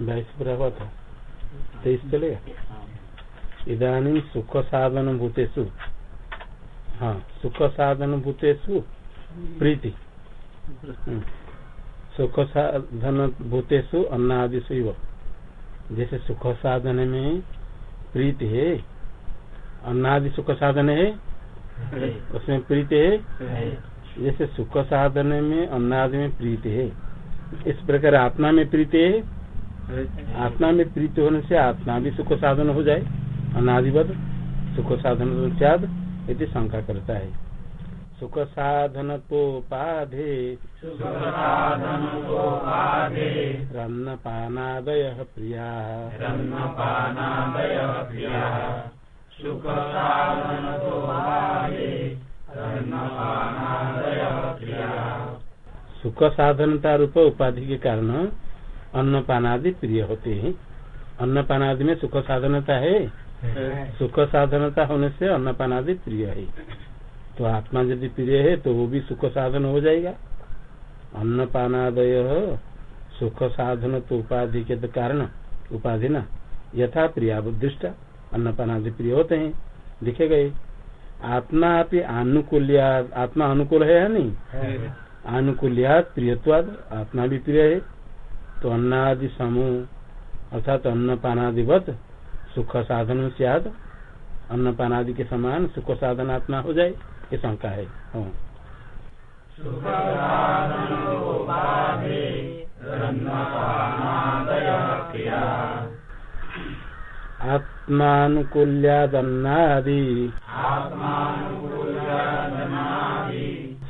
बाईस पूरा हुआ था तेईस चलेगा इधानी सुख साधन भूतेषु हाँ सुख साधन भूतेषु प्रीति। सुख साधन भूतेषु अन्नादि सुव जैसे सुख साधन में प्रीति है अन्नादि सुख साधन है उसमें प्रीति है जैसे सुख साधन में अन्नादि में प्रीति है इस प्रकार आत्मा में प्रीति है आत्मा में प्रीति होने से आत्मा भी सुख साधन हो जाए अनादिवत सुख साधन चाद यदि शंका करता है। सुख साधन तो पाधे। रन्न पानादय प्रिया। सुख साधनता रूप उपाधि के कारण अन्न पानादि प्रिय होते हैं। अन्न पानादि में सुख साधनता है। सुख साधनता होने से अन्न पानादि प्रिय है। तो आत्मा यदि प्रिय है तो वो भी सुख साधन हो जाएगा। अन्न पानादय सुख साधन तो उपाधि के कारण उपाधि न यथा प्रिया बुद्धिष्ट अन्न पानादि प्रिय होते हैं। लिखे गए। आत्मा अनुकूल आत्मा अनुकूल है या नहीं? अनुकूल्या प्रियवाद आत्मा भी प्रिय है। तो अन्नादि समूह, अर्थात अन्न पानादिवत सुख साधन सियाद अन्न पानादि के समान सुख साधन आत्मा हो जाए, ये शंका है। हाँ। आत्मानुकूल्यादन्नादि।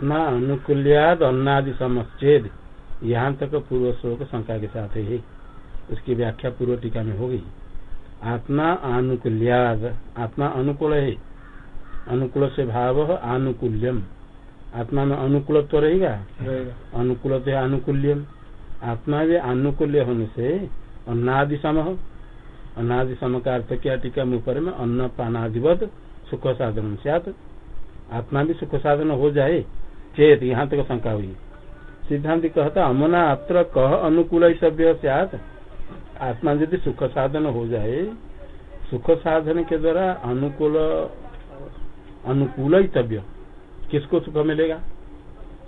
आत्मा अनुकूल्याद अन्नादि समच्छेद यहाँ तक पूर्व श्लोक शंका के साथ है। उसकी व्याख्या पूर्व टीका में होगी। आत्मा अनुकूल्याद आत्मा अनुकूल है। अनुकूल से भाव आनुकूल्यम। आत्मा में अनुकूल तो रहेगा। अनुकूल तो अनुकूल्यम आत्मा भी अनुकूल्य होने से अन्नादि सम अन्नादि सम का अर्थ क्या? टीका में ऊपर में अन्न पानादिवत सुख साधन से आत्मा भी सुख साधन हो जाए। चेत यहाँ तक शंका हुई। सिद्धांत कहता, अमना अत्र कह अनुकूल सभ्य सात आत्मा यदि सुख साधन हो जाए सुख साधन के द्वारा अनुकूल अनुकूल तव्य किसको सुख मिलेगा?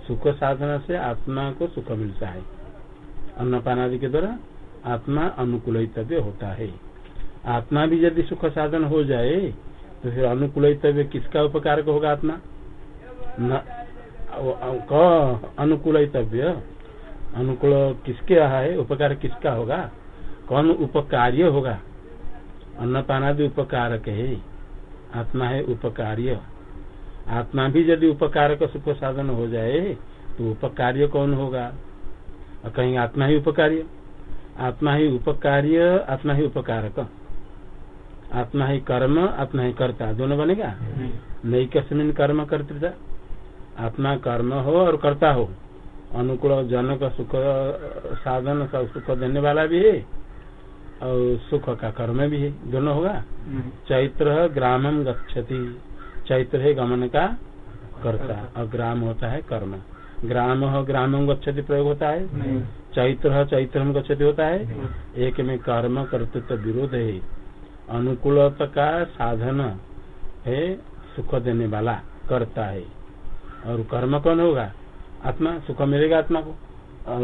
सुख साधना से आत्मा को सुख मिलता है। अन्नपान आदि के द्वारा आत्मा अनुकूल तव्य होता है। आत्मा भी यदि सुख साधन हो जाए तो फिर अनुकूल तव्य किसका उपकार होगा आत्मा? न अनुकूल तव्य अनुकूल किसके रहा है उपकार किसका होगा? कौन उपकार्य होगा? अन्नपानादि उपकारक है। आत्मा है उपकार्य। आत्मा भी यदि उपकारक सुख साधन हो जाए तो उपकार्य कौन होगा? और कहीं आत्मा ही उपकार्य। आत्मा ही उपकार्य आत्मा ही उपकारक। आत्मा ही कर्म आत्मा ही कर्ता। दोनों बनेगा। नहीं। कस्मिन कर्म कर्तृता। आत्मा कर्म हो और कर्ता हो। अनुकूल जन का सुख साधन का सुख देने वाला भी है और सुख का कर्म भी है। दोनों होगा। हम्म। चैत्र ग्रामम गच्छति। चैत्र है गमन का कर्ता। और ग्राम होता है कर्म। ग्राम हो ग्रामम गच्छति प्रयोग होता है। चैत्र चैत्र गच्छति होता है। एक में कर्म कर्तृत्व विरोध है। अनुकूलता का साधन है सुख देने वाला करता है। और कर्म कौन होगा? आत्मा, सुख मिलेगा आत्मा को?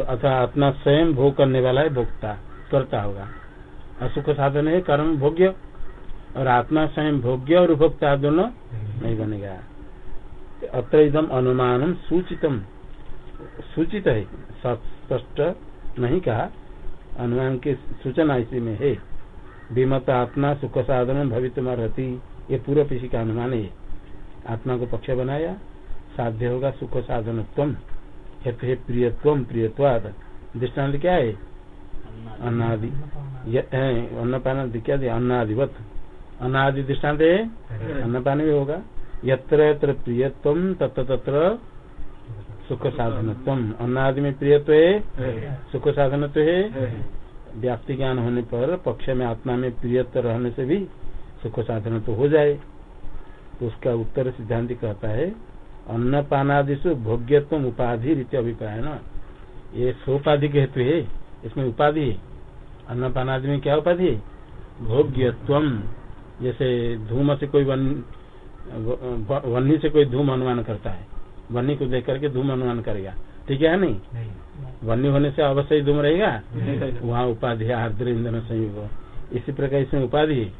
अथवा आत्मा स्वयं भोग करने वाला है, भोक्ता, करता होगा। असुख साधन है, कर्म भोग्य। और आत्मा स्वयं भोग्य और उपभोक्ता दोनों नहीं बनेगा। अत्र एकदम अनुमान सूचितम। सूचित है स्पष्ट नहीं कहा। अनुमान की सूचना इसी में है। विमत आत्मा, सुख साधन भवित रहती ये पूर्व पिछी का अनुमान है। आत्मा को पक्ष बनाया साध्य होगा सुख साधन तुम प्रियत्व प्रियत्वाद दृष्टांत क्या है अन्नादि। अन्नपान क्या अन्नादिवत। अन्नादि दृष्टांत है अन्नपान भी होगा। यत्र यत्र प्रियत्व, तत्र तत्र सुख साधनत्व अन्नादि में प्रियत्व है सुख साधनत्व है व्याप्ति ज्ञान होने पर पक्ष में आत्मा में प्रियत्व रहने से भी सुख साधन तो हो जाए। तो उसका उत्तर सिद्धांत कहता है अन्नपानादिशु भोग्यत्व उपाधि रीति अभिप्राय न ये सोपाधि के हेतु है इसमें उपाधि है। अन्नपानादि में क्या उपाधि है? भोग्यत्व जैसे धूम से कोई वन वन्नी से कोई धूम अनुमान करता है। वन्नी को देख करके धूम अनुमान करेगा। ठीक है नहीं? वन्य होने से अवश्य ही धूम रहेगा? वहाँ उपाधि है आर्द्र ईंधन संयोग। इसी प्रकार इसमें उपाधि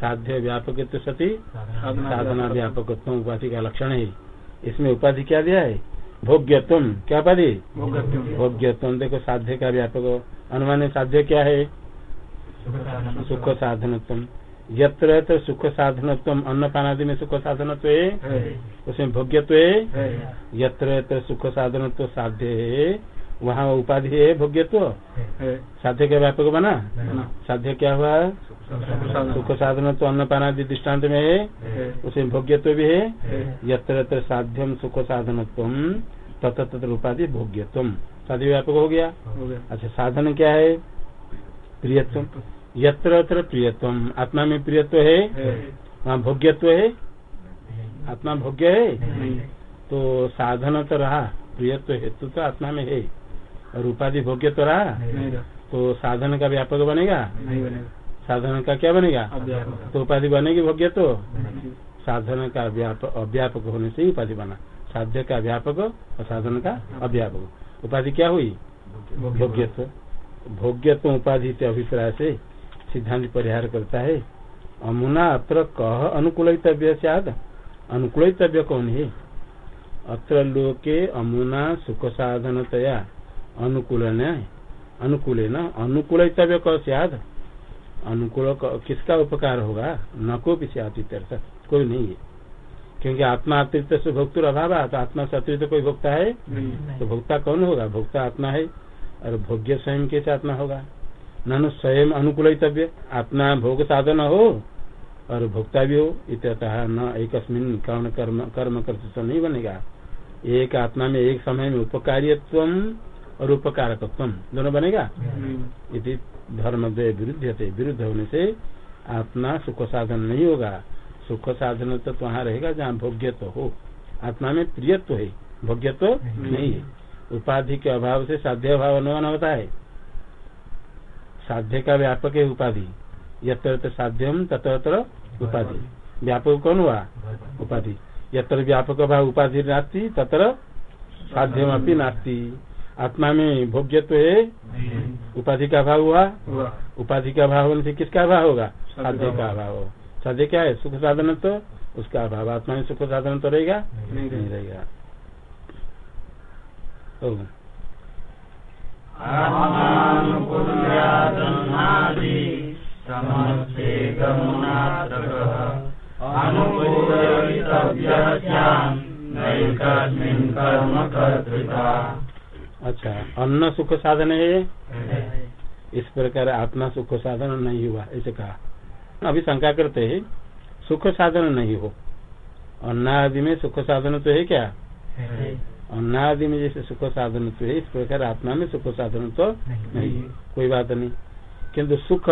साध्य व्यापक सती साधना व्यापक उपाधि का लक्षण है। इसमें उपाधि क्या दिया है? भोग्यत्म क्या उपाधि? भोग्यत्म देखो साध्य का व्यापक अनुमान साध्य क्या है? सुख साधनत्म यत्र सुख साधनत्व अन्नपानादि में सुख साधनत्व है। उसमें भोग्यत्व है? यत्र सुख साधनत्व साध्य है। वहाँ उपाधि है भोग्यत्व साध्य का व्यापक बना? साध्य क्या हुआ? सुख साधन। तो अन्नपानादि दृष्टांत में है। उसमें भोग्यत्व भी है। यत्र यत्र साध्यम सुख साधनत्व तथा तत्र उपाधि भोग्यत्व। साध्य व्यापक हो गया? अच्छा साधन क्या है? प्रियत्व। यत्र प्रियत्व। आत्मा में प्रियत्व है? वहाँ भोग्यत्व है? आत्मा भोग्य है? तो साधन तो रहा। प्रियत्व हेतु तो आत्मा में है। और उपाधि भोग्य तो रहा। तो साधन का व्यापक बनेगा? नहीं बनेगा। साधन का क्या बनेगा? तो उपाधि बनेगी भोग्य तो? साधन का अव्यापक होने से ही उपाधि बना। साध्य का व्यापक और साधन का अव्यापक। उपाधि क्या हुई? भोग्यत्व भोग्यत्व उपाधि के अभिप्राय से सिद्धांत परिहार करता है। अमुना अत्र कह अनुकूलितव्य सद अनुकूलितव्य कौन है? अत्र लोके अमुना सुख साधनतया अनुकूल अनुकूल न अनुकूलितव्य कह सद अनुकूल किसका उपकार होगा? न को भी सियातीर्थ कोई नहीं है। क्योंकि आत्मा अतिरिक्त से भोक्तुर अभाव है तो आत्मा से अतिरिक्त कोई भोक्ता है? तो भोक्ता कौन होगा? भोक्ता आत्मा है। और भोग्य स्वयं कैसे आत्मा होगा। ननु स्वयं अनुकूलितव्य आत्मा भोग साधन हो और भोक्ता भी हो इतः न एक कर्ण कर्म कर्म कर्तृत्व नहीं बनेगा। एक आत्मा में एक समय में उपकार्यत्व और उपकारकत्व दोनों बनेगा? यदि धर्म दे विरुद्ध थे विरुद्ध होने से आत्मा सुख साधन नहीं होगा। सुख साधन तो वहाँ रहेगा जहाँ भोग्यत्व हो। आत्मा में प्रियत्व है। भोग्यत्व नहीं। है। उपाधि के अभाव से साध्य अभाव अनुमान होता है। साध्य का व्यापक है उपाधि। यत्र साध्यम तत्र उपाधि। व्यापक कौन हुआ? उपाधि। यत्र व्यापक भाव उपाधि नास्ती तत्र साध्यम अपनी नास्ती। आत्मा में भोग्य तो है उपाधि का अभाव हुआ। उपाधि का अभाव होने से किसका अभाव होगा? साध्य का अभाव। साध्य क्या है? सुख साधन तो? उसका अभाव। आत्मा में सुख साधन तो रहेगा? नहीं रहेगा। अच्छा अन्न सुख साधन है इस प्रकार आत्मा सुख साधन नहीं हुआ ऐसे कहा। अभी शंका करते हैं सुख साधन नहीं हो। अन्नादि में सुख साधन तो है क्या? अन्नादि में जैसे सुख साधन तो है इस प्रकार आत्मा में सुख साधन तो नहीं कोई बात नहीं। किंतु सुख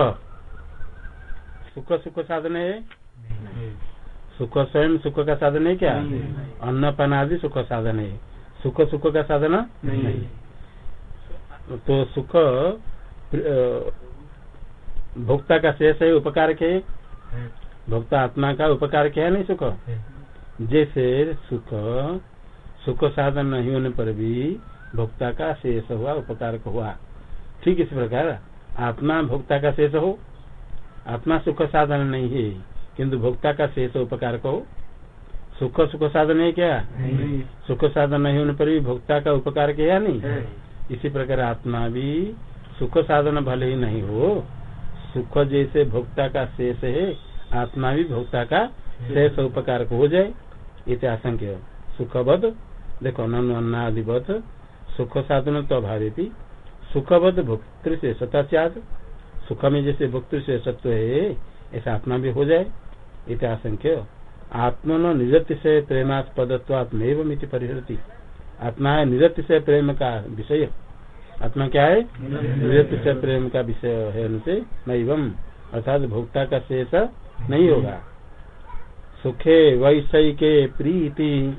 सुख सुख साधन है? सुख स्वयं सुख का साधन है क्या? अन्नपन आदि सुख साधन है। सुख सुख का साधन? नहीं। तो सुख भोक्ता का शेष है उपकार के? भोक्ता आत्मा का उपकार क्या है नहीं सुख? जैसे सुख सुख साधन नहीं होने पर भी भोक्ता का शेष हुआ उपकार हुआ। ठीक इस प्रकार आत्मा भोक्ता का शेष हो आत्मा सुख साधन नहीं है किंतु भोक्ता का शेष उपकार हो। सुख सुख साधन है क्या? सुख साधन नहीं होने पर भी भोक्ता का उपकार किया नहीं? इसी प्रकार आत्मा भी सुख साधन भले ही नहीं हो सुख जैसे भोक्ता का शेष है आत्मा भी भोक्ता का शेष उपकार हो जाए इसे सुख सुखबद देखो अन्नादिवत सुख साधन तो अभावे भी सुखवद भुक्तृ से सता सुख में जैसे भुक्तृ से सत्व है ऐसा आत्मा भी हो जाए इतिहासंख्य आत्मन निजत्य से प्रेमास्पदत्वात्मेव मिति परिहरती आत्मा है, निरत से प्रेम का विषय। आत्मा क्या है? निरत से प्रेम का विषय है उनसे, नैवम। अर्थात भोक्ता का शेष नहीं होगा। सुखे वैषयिके प्रीति।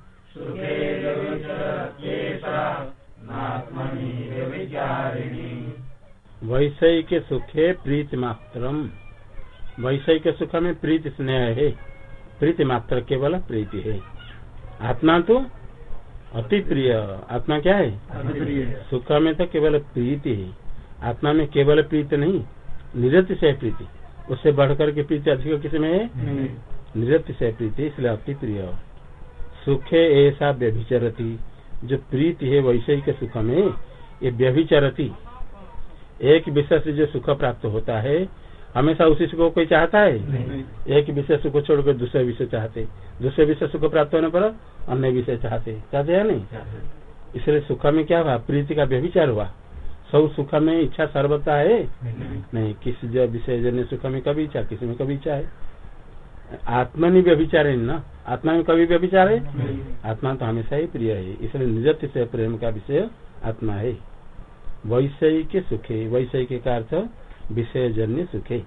वैषयिक सुखे प्रीति मात्र वैषयिक सुख में प्रीति स्नेह है। प्रीति मात्र केवल प्रीति है। आत्मा तो अति प्रिय। आत्मा क्या है? सुख में तो केवल प्रीति है। आत्मा में केवल प्रीति नहीं निरति से प्रीति। उससे बढ़कर के प्रीति अधिक किसी में है? निरति से प्रीति इसलिए अति प्रिय। सुखे ऐसा व्यभिचरती। जो प्रीति है वैषयिक सुख में ये व्यभिचरती। एक विषय से जो सुख प्राप्त होता है हमेशा उसी सुख को कोई चाहता है? एक विषय सुख छोड़कर दूसरे विषय चाहते। दूसरे विषय सुख प्राप्त होने पर अन्य विषय चाहते। चाहते हैं नहीं? इसलिए सुख में क्या हुआ? प्रीति का व्यभिचार हुआ। सब सुख में इच्छा सर्वता है? नहीं। किसी जो विषय जन्य सुख में कभी इच्छा किसी में कभी इच्छा है। आत्मा नहीं व्यभिचार है ना? आत्मा में कभी व्यभिचार है? आत्मा तो हमेशा ही प्रिय है। इसलिए निजत से प्रेम का विषय आत्मा है। वैषयिक सुखे। वैषयिक का अर्थ विषय जन्य सुखे।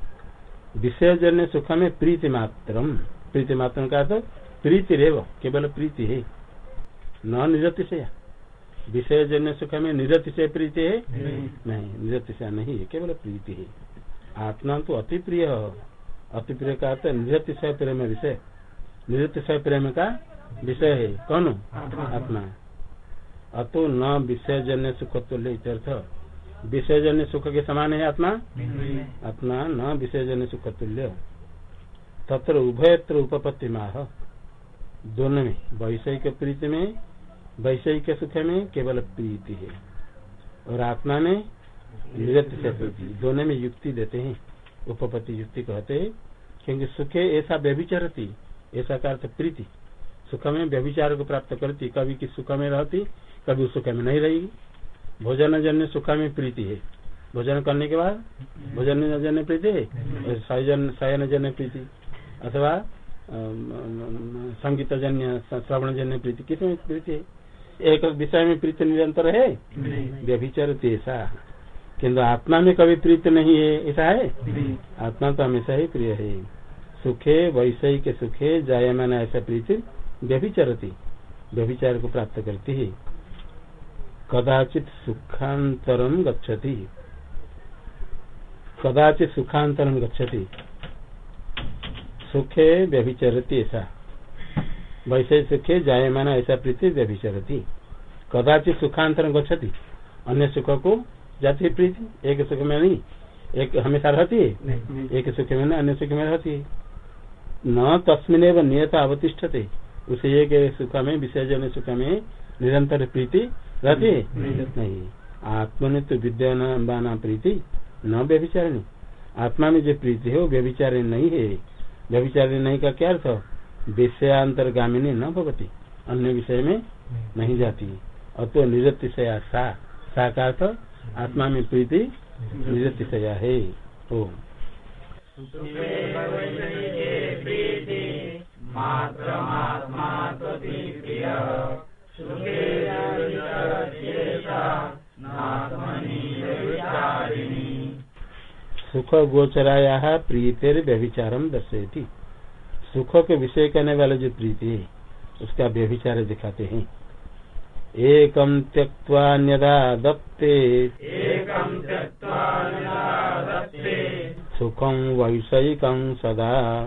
विषय जन्य सुख में प्रीति मात्र प्रीति मात्र का अर्थ प्रीति रेव केवल प्रीति है। न निरति से विषय जन्य सुख में निरति से प्रीति है? नहीं। निरति से नहीं है केवल प्रीति है। आत्मा तो अति प्रिय। अति प्रिय का अर्थ निरति से प्रेम विषय। निरति से प्रेम का विषय है। कौन? आत्मा। अतो न विषयजन्य सुख तुल्य विषयजन्य सुख के समान है आत्मा? आत्मा न विषयजन्य सुख तुल्य तत्र उभयत्र उपपत्ति माह दोनों में वैषयिक प्रीति में वैषयिक सुख में केवल प्रीति है। और आत्मा में निरत से प्रीति। दोनों में युक्ति देते हैं। उपपत्ति युक्ति कहते हैं क्योंकि सुखे ऐसा व्यभिचरती ऐसा का अर्थ प्रीति। सुख में व्यभिचार को प्राप्त करती कभी की सुख में रहती कभी सुख में नहीं रहेगी। भोजन जन्य सुख में प्रीति है। भोजन करने के बाद भोजन जन्य प्रीति है। शयन जन्य प्रीति। अथवा संगीत जन्य श्रवण जन्य प्रीति। किसमें प्रीति है? एक विषय में प्रीति निरंतर है? व्यभिचर ऐसा किन्तु आत्मा में कभी प्रीति नहीं है ऐसा है? आत्मा तो हमेशा ही प्रिय है। सुखे वैसे के सुखे जायमान ऐसा प्रीति व्यभिचरती। व्यभिचार को प्राप्त करती है। कदाचित सुखांतरम गच्छति। कदाचित सुखांतरम गच्छति। सुखे व्यभिचरती ऐसा। वैसे सुखे जायमान ऐसा प्रीति व्यभिचरती। कदाचित सुखांतरम गच्छति। अन्य सुख को जाती है प्रीति। एक सुख में नहीं। एक हमेशा रहती है? एक सुख में नहीं अन्य सुख में रहती है। न तस्मिन नियता अवतिष्ठते। उसे एक सुख में विसर्जन सुख में निरंतर प्रीति रहती है? नहीं आत्मा ने तो विद्यमान प्रीति न व्यभिचारिणी। आत्मा में जो प्रीति है वो व्यभिचारिणी नहीं है। व्यभिचारिणी नहीं का क्या अर्थ? विषयांतरगामिनी न भगती अन्य विषय में नहीं जाती। और तो निरतिशया सा। सा का अर्थ? आत्मा में प्रीति निरतिशया है। ओ सुख गोचराया प्रीतिर व्यभिचारम दर्शेती सुख के विषय करने वाले जो प्रीति है उसका व्यभिचार दिखाते हैं। एकम त्यक्वान्यदा दत्ते। सुखम वैषयिकं सदा।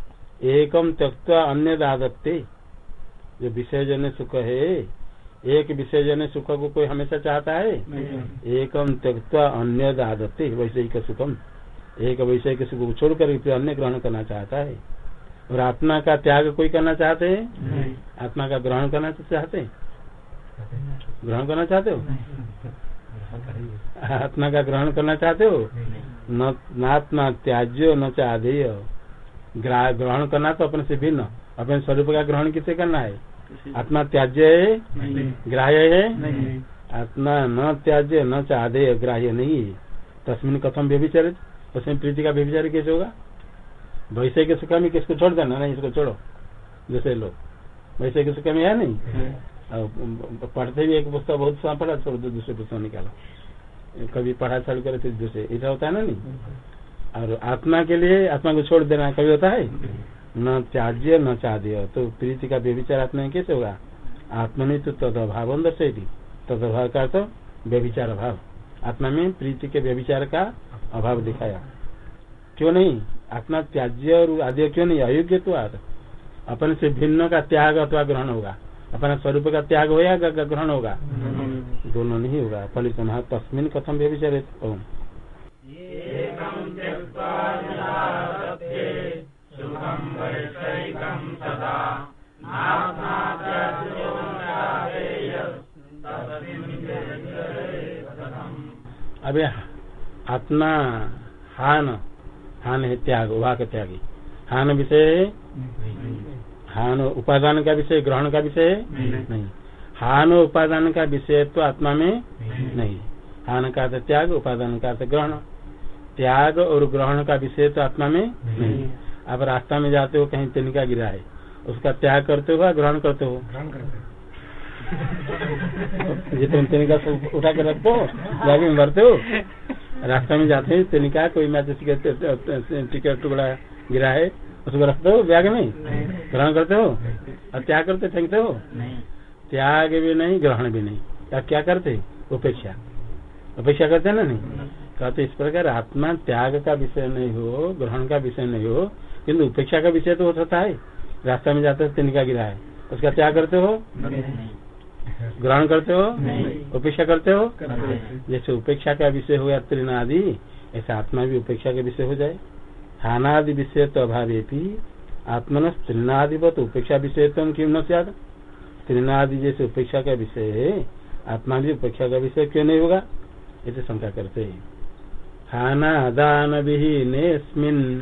एकम त्यक्ता अन्य दादत्ते जो विषय जन सुख है। एक विषय जन सुख को कोई हमेशा चाहता है? एकम त्यक्ता अन्य दादत्ते वैषयिक सुखम एक वैषयिक सुख को छोड़कर फिर अन्य ग्रहण करना चाहता है। और आत्मा का त्याग कोई करना चाहते हैं? आत्मा का ग्रहण करना चाहते हैं? ग्रहण करना चाहते हो? आत्मा का ग्रहण करना चाहते हो? न आत्मा त्याज्य न चाधेय। ग्रहण करना तो अपने से भिन्न। अपने स्वरूप का ग्रहण किसे करना है? आत्मा त्याज्य है? ग्राह्य है? आत्मा न त्याज्य न चाधेय ग्राह्य नहीं है। तस्मिन कथम व्यभिचारित? उसमें प्रीति का व्यभिचार कैसे होगा? वैसे के सुखा में किसको छोड़ देना? नहीं इसको छोड़ो। दूसरे लोग वैसे के सुखा में है। नहीं पढ़ते भी एक पुस्तक बहुत पढ़ा छोड़ दो दूसरे पुस्तक निकालो। कभी पढ़ा चालू करे फिर दूसरे। ऐसा होता है ना नहीं? और आत्मा के लिए आत्मा को छोड़ देना कभी होता है? न त्याज्य न चाद्य। तो प्रीति का व्यभिचार आत्मा में कैसे होगा? आत्मा में तो तदभाव अंदर से तदभाव का तो व्यभिचार अभाव। आत्मा में प्रीति के व्यभिचार का अभाव दिखाया। क्यों नहीं? आत्मा त्याज्य और आद्य क्यों नहीं? अयोग्य तो अपने से भिन्न का त्याग अथवा ग्रहण होगा। अपना स्वरूप का त्याग हो या ग्रहण होगा? दोनों नहीं होगा। फलित तस्मिन कथम व्यभिचारित? अभी आत्मा हान हान है त्याग उभा का त्यागी हान विषय हान उपादान का विषय ग्रहण का विषय नहीं हान उपादान का विषय तो आत्मा में नहीं हान का अर्थ त्याग उपादान का अर्थ ग्रहण त्याग और ग्रहण का विषय तो आत्मा में नहीं आप रास्ता में जाते हो कहीं तिनका गिरा है उसका त्याग करते हो ग्रहण करते हो ये तुम तिनका उठा कर रखते हो बैग में भरते हो। रास्ता में जाते हैं तिनका कोई मैच टिकट टुकड़ा गिरा है, उसको रखते हो बैग में? ग्रहण करते हो? और त्याग करते, फेंकते हो? त्याग भी नहीं, ग्रहण भी नहीं। क्या क्या करते? उपेक्षा। उपेक्षा करते ना नहीं? कहते, इस प्रकार आत्मा त्याग का विषय नहीं हो, ग्रहण का विषय नहीं हो किन्तु उपेक्षा का विषय तो हो सकता है। रास्ता में जाते हो तिनका गिरा है। उसका त्याग करते हो? ग्रहण करते हो? उपेक्षा करते हो? जैसे उपेक्षा का विषय हो या तृण आदि ऐसा आत्मा भी उपेक्षा का विषय हो जाए। हानादि विषय तो अभाव आत्मन तृणादिवत उपेक्षा विषय तो क्यों न सद तृणादि जैसे उपेक्षा का विषय है आत्मा भी उपेक्षा का विषय क्यों नहीं होगा? ऐसे शंका करते हैं। हानादान विहीनेस्मिन्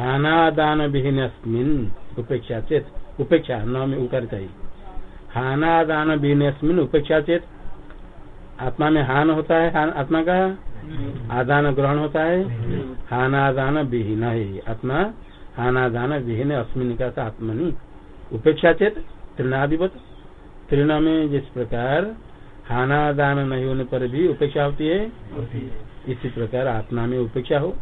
हानादान विहीन अस्मिन उपेक्षा चेत उपेक्षा न में उकर चाहिए हानादान विहीन अस्मिन उपेक्षा चेत आत्मा में हान होता है हान, आत्मा का? आदान ग्रहण होता है। हानादान विहीन है। आत्मा हानादान विहीन अस्मिन का आत्मनि उपेक्षा चेत तृणाधिपत तृण में जिस प्रकार हानादान नहीं होने पर भी उपेक्षा होती है। इसी प्रकार आत्मा में उपेक्षा हो।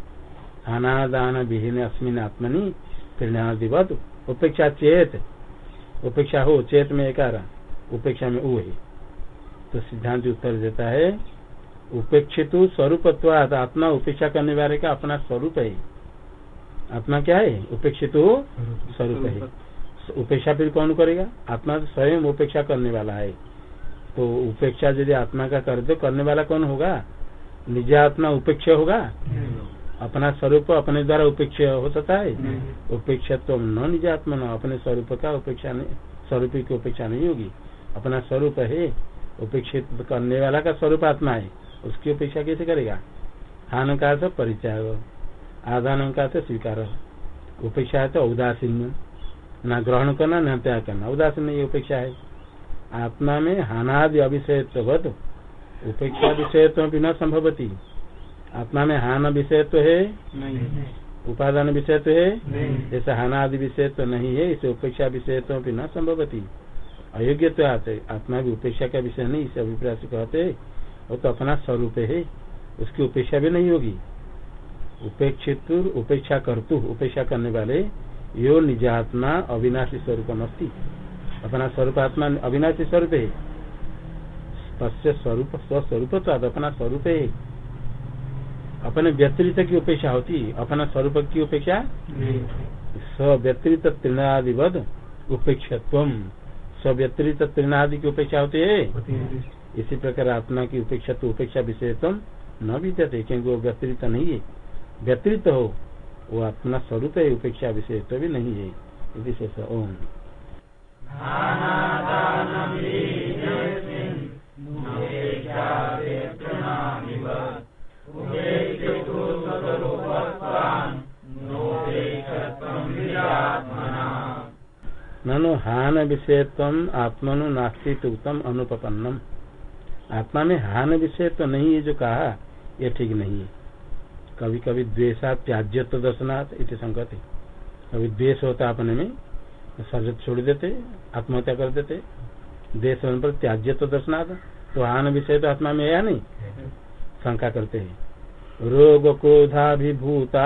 हानादान विहीन अस्मिन आत्मनि तृणाधिपत उपेक्षा चेत, उपेक्षा हो, चेत में एक उपेक्षा में ऊ है। तो सिद्धांत उत्तर देता है, उपेक्षित स्वरूप आत्मा उपेक्षा करने वाले का अपना स्वरूप है। आत्मा क्या है? उपेक्षित स्वरूप है। उपेक्षा फिर कौन करेगा? आत्मा स्वयं उपेक्षा करने वाला है। तो उपेक्षा यदि आत्मा का कर दो, करने वाला कौन होगा? निज आत्मा उपेक्षा होगा? अपना स्वरूप अपने द्वारा उपेक्षा हो सकता है। उपेक्षा तो न निज आत्मा न अपने स्वरूप का उपेक्षा नहीं स्वरूप की उपेक्षा नहीं होगी। अपना स्वरूप है उपेक्षित करने वाला का स्वरूप आत्मा है उसकी उपेक्षा कैसे करेगा? हान का तो परिचय आदान का तो स्वीकार। उपेक्षा है तो उदासीन न ग्रहण करना न त्याग करना। उदासीन ये उपेक्षा है। आत्मा में हानादि अभिषय उपेक्षा विषय तो भी न संभवती। आत्मा में हान विषय तो है? नहीं। उपादान विषय तो है जैसे हाना आदि विषय तो नहीं है इसे उपेक्षा विषय तो भी न संभवती। अयोग्य तो आते आत्मा भी उपेक्षा का विषय नहीं इसे अभिप्राय से कहते हैं, वो तो अपना स्वरूप है। उसकी उपेक्षा भी नहीं होगी। उपेक्षित उपेक्षा करतु उपेक्षा करने वाले यो निजात्मा अविनाशी स्वरूप अस्ति। अपना स्वरूप आत्मा अविनाशी स्वरूप है। तस्य स्वरूप स्वस्वरूप तो अपना स्वरूप है। अपने व्यतिरिक्त की उपेक्षा होती अपना स्वरूप की उपेक्षा? नहीं। स्व्यतिरिक्त तृणादिवद उपेक्षत्व स्व्यतिरिक्त तृणादि की उपेक्षा होती है? इसी प्रकार आत्मा की उपेक्षा तो उपेक्षा विषयत्म न विद्यते क्योंकि वो व्यतिरिक्त नहीं है। व्यतिरिक्त हो वो अपना स्वरूप है उपेक्षा विषयत्व भी नहीं है। इति शेष ओम। ननु हान विषयत्व आत्मनु नास्ती उत्तम अनुपन्नम आत्मा में हान विषय तो नहीं है जो कहा यह ठीक नहीं है। कभी कभी द्वेषा त्याज्य तो दर्शनाथ इति संगत। कभी द्वेष होता अपने में तो शरीर छोड़ देते, आत्महत्या कर देते। होने पर त्याज्य तो दर्शनाथ तो हान विषय तो आत्मा में या नहीं? शंका करते हैं। रोग क्रोधाभिभूता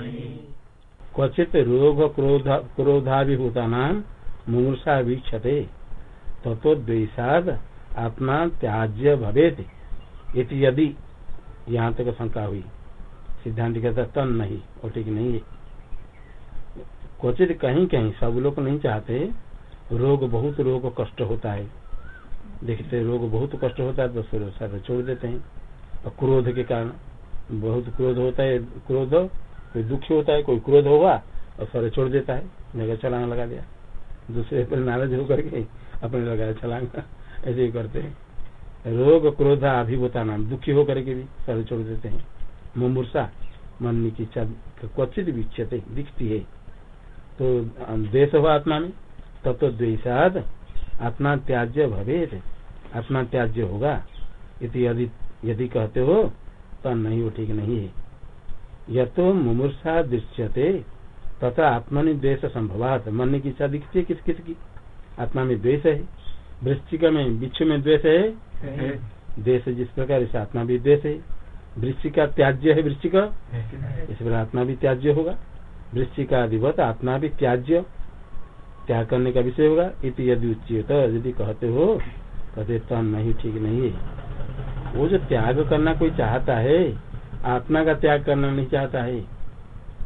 क्वचित रोग क्रोध क्रोधाभिभूता नाम मुमूर्षा वीक्षते। ततो द्वेषाद आत्मा त्याज्य भवेत इति यदि यहाँ तक शंका हुई। सिद्धांत कहता, तन नहीं वो ठीक नहीं है। क्वचित कहीं कहीं सब लोग नहीं चाहते, रोग बहुत रोग कष्ट होता है। देखते रोग बहुत कष्ट होता है तो फिर छोड़ देते हैं। और क्रोध के कारण बहुत क्रोध होता है, क्रोध कोई दुखी होता है, कोई क्रोध होगा, और सारे छोड़ देता है। जगह चलाना लगा दिया। दूसरे पर नाराज़ होकर के अपने लगाया छलांगा ऐसे ही करते हैं। रोग, क्रोध, अभिभूता नाम दुखी होकर के भी सारे छोड़ देते हैं। मुमूर्षा मन की इच्छा क्वचित विक्षते दिखती है। तो द्वेष हो आत्मा में, तब तो द्वेषाद आत्मा त्याज्य भवे आत्मा त्याज्य होगा। यदि यदि कहते हो तो नहीं, वो ठीक नहीं है। यह तो मुमूर्षा दृश्यते तथा आत्मनि द्वेष संभवात। मन की इच्छा दिखती है किस किस की? आत्मा में द्वेष है वृश्चिक में बिच्छु में द्वेष है द्वेष जिस प्रकार इस आत्मा भी द्वेष है। वृश्चिक का त्याज्य है वृश्चिक इस प्रकार आत्मा भी त्याज्य होगा। वृश्चिक अधिवत आत्मा भी त्याज्य त्याग करने का विषय होगा। इति यदि उचित यदि कहते हो कहते तो नहीं ठीक नहीं है। वो जो त्याग करना कोई चाहता है आत्मा का त्याग करना नहीं चाहता है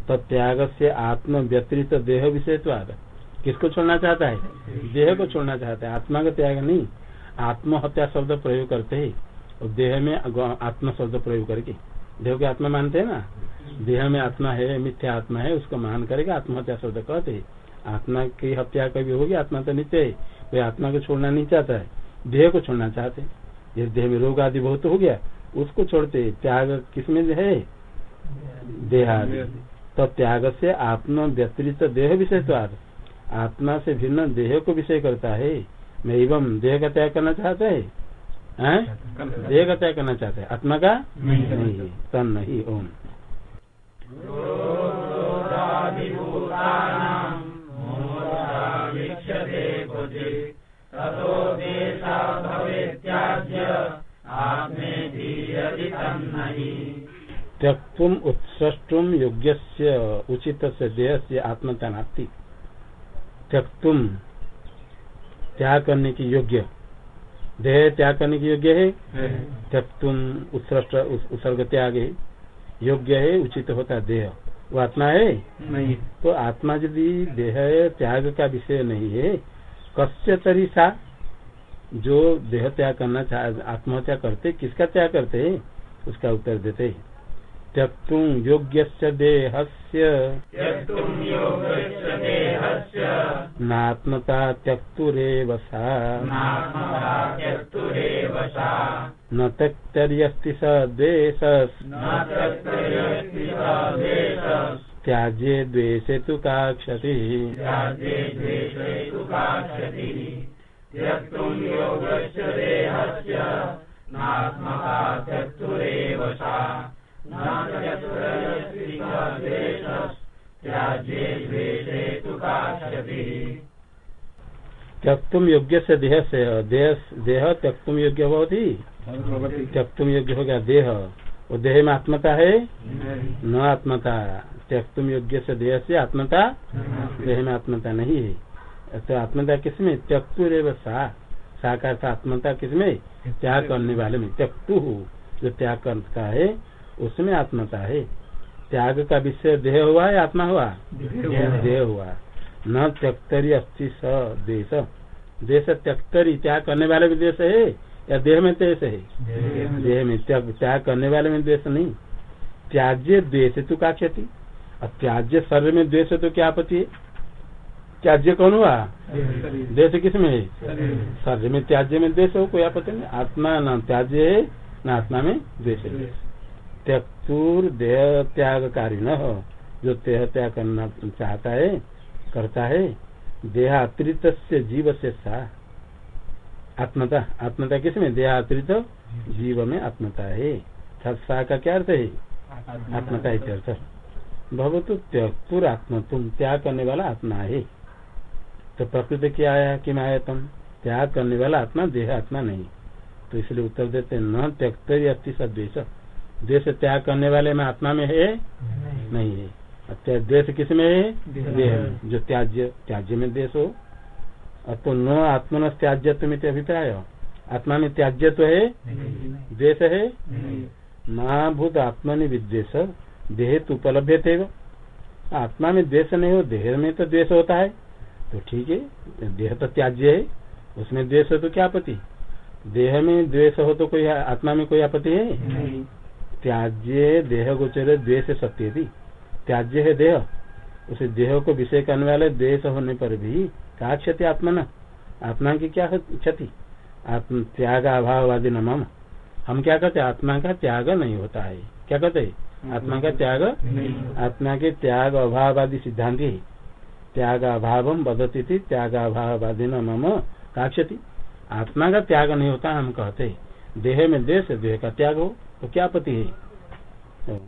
तो त्याग से आत्म व्यतिरिक्त देह विषय किसको छोड़ना चाहता है? देह को छोड़ना चाहता है। आत्मा का त्याग नहीं, आत्महत्या शब्द प्रयोग करते हैं। और देह में आत्मा शब्द प्रयोग करके। देह को आत्मा मानते है ना? देह में आत्मा है, मिथ्या आत्मा है, उसको मान करके आत्महत्या शब्द कहते हैं। आत्मा की हत्या कभी होगी, आत्मा तो नित्य है। कोई आत्मा को छोड़ना नहीं चाहता है। देह को छोड़ना चाहते हैं। देह में रोग आदि बहुत हो गया उसको छोड़ते त्याग किसमें है? देहादि। तो त्याग से आत्मा व्यतिरिक्त देह विषय आत्मा से भिन्न देह को विषय करता है। मैं एवं देह का त्याग करना चाहते है? हैं? देह का त्याग करना चाहते है। आत्मा का नहीं। तन नहीं ओम। त्यक्तुम उत्सृष्टुम योग्य उचित से देह से आत्मता नास्ती त्यक्तुम त्याग करने की योग्य। देह त्याग करने की योग्य है? त्यक तुम उत्सृष्ट उत्सर्ग त्याग है योग्य है उचित होता देह। वो आत्मा है? नहीं। तो आत्मा यदि देह त्याग का विषय नहीं है कस्य तरी सा जो देह त्याग करना चाह आत्महत्या करते किसका त्याग करते? है उसका उत्तर देते त्यक्तुम योग्य देहस्य। नात्मता त्यक्तुरेव सा। न त्यक्तर्यस्ति स द्वेष त्याज्ये द्वेषे तु का क्षति त्यक्तुम योग्य से देह से, देह त्यक्तुम योग्य ही त्यक्तुम योग्य हो गया देह। वो देह में आत्मता है? न आत्मता। त्यक्तुम योग्य से देह से आत्मता देह में आत्मता नहीं है। तो आत्मता किसमें त्यक्तु रेव सा। साकार आत्मता किसमें त्याग करने वाले में। त्यक्तु। जो त्याग करता है उसमें आत्मता है। त्याग का विषय देह हुआ या आत्मा हुआ? देह हुआ। न त्यक्तरी अस्थि स देश। देश त्यक्तरी त्याग करने वाले भी देश है या देह में देश है? देह में त्याग करने वाले में देश नहीं। त्याज्य द्वेष तो का क्षति? और त्याज्य शरीर में द्वेष तो क्या आपत्ति है? त्याज्य कौन हुआ? देश किसमें है? शरीर में। त्याज्य में देश हो कोई आपत्ति नहीं। आत्मा न त्याज्य है न आत्मा में द्वेष है। त्यक्तुर देह त्यागकारी न हो जो देह त्याग करना चाहता है करता है देहातिरित से जीव से सा आत्मता आत्मता किसमें देहातिरित जीव में आत्मता है। सा का क्या अर्थ है? आत्मता। अर्थ। भगवत त्यक्तुर आत्म तुम त्याग करने वाला आत्मा है। तो प्रकृति क्या आया कि आया तुम त्याग करने वाला आत्मा देह आत्मा नहीं। तो इसलिए उत्तर देते न त्यक्त अस्थि सद्वेश। देश त्याग करने वाले में आत्मा में है? नहीं। है। देश किसमें है? देह में। जो त्याज्य त्याज्य में देश हो। अब तो न आत्मन त्याज्य तुम्हें अभिप्राय आत्मा में त्याज्य तो है देश है? महाभूत आत्मनि विद्वेश देह तो उपलब्ध थे आत्मा में द्वेष नहीं हो देह में तो द्वेष होता है। तो ठीक है देह तो त्याज्य है। उसमें द्वेष हो तो क्या आपत्ति? देह में द्वेष हो तो कोई आत्मा में कोई आपत्ति है? त्याज्य देह गोचर द्वेष सत्य थी त्याज्य है देह। उसे देह को विषय करने वाले द्वेष होने पर भी क्या क्षति आत्मा न आत्मा की क्या क्षति त्याग अभाववादी न मम। हम क्या कहते हैं? आत्मा का त्याग नहीं होता है। क्या कहते हैं? आत्मा का त्याग आत्मा के त्याग अभाववादी सिद्धांत ही। त्याग अभाव बदती थी त्याग अभाववादी न मम। का क्षति आत्मा का त्याग नहीं होता हम कहते देह में देश देह का त्याग हो तो क्या पति है तो।